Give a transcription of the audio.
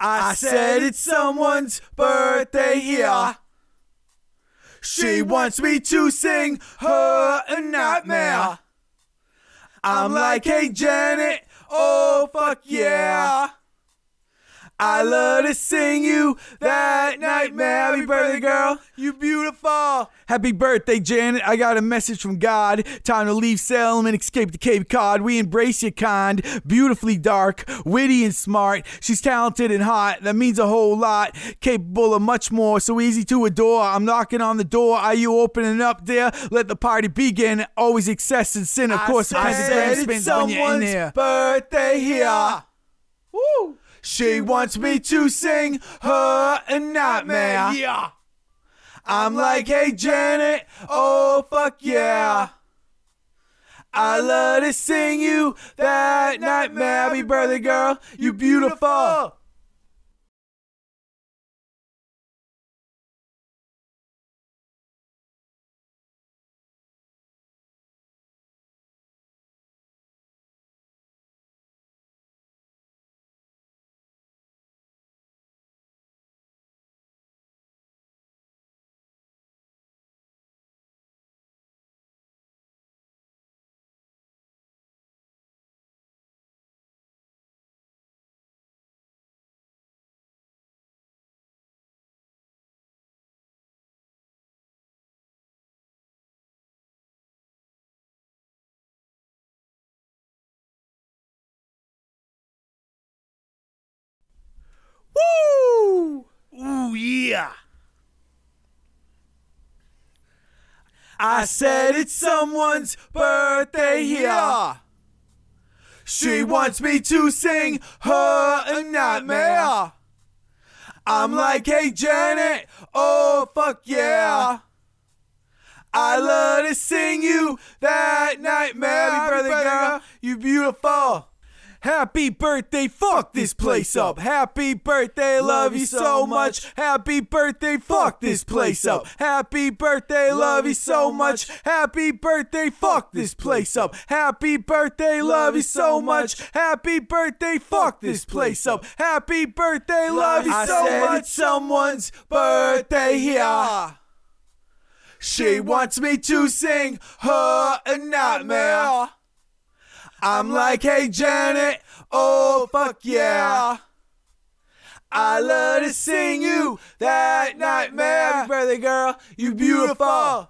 I said it's someone's birthday here. She wants me to sing her a nightmare. I'm like, hey Janet, oh fuck yeah. I love to sing you that nightmare. Happy birthday, girl. You beautiful. Happy birthday, Janet. I got a message from God. Time to leave Salem and escape the Cape Cod. We embrace your kind. Beautifully dark, witty and smart. She's talented and hot. That means a whole lot. Capable of much more. So easy to adore. I'm knocking on the door. Are you opening up there? Let the party begin. Always excess and sin. Of course, the pentagram spins when you're in there. birthday here. She wants me to sing her a nightmare. Yeah. I'm like, hey Janet, oh fuck yeah. I love to sing you that nightmare. Happy birthday, girl. You beautiful. I said it's someone's birthday here. She wants me to sing her a nightmare. I'm like, hey Janet, oh fuck yeah. I love to sing you that nightmare, Happy birthday, girl. You beautiful. Happy birthday, fuck this place up. Happy birthday, love you so much. Happy birthday, fuck this place up. Happy birthday, love you so much. Happy birthday, fuck this place up. Happy birthday, love you so much. Happy birthday, fuck this place up. Happy birthday, love you so much. It's someone's birthday here. She wants me to sing her a nightmare. I'm like, hey Janet, oh fuck yeah. I love to sing you that nightmare, Happy birthday, girl. You beautiful.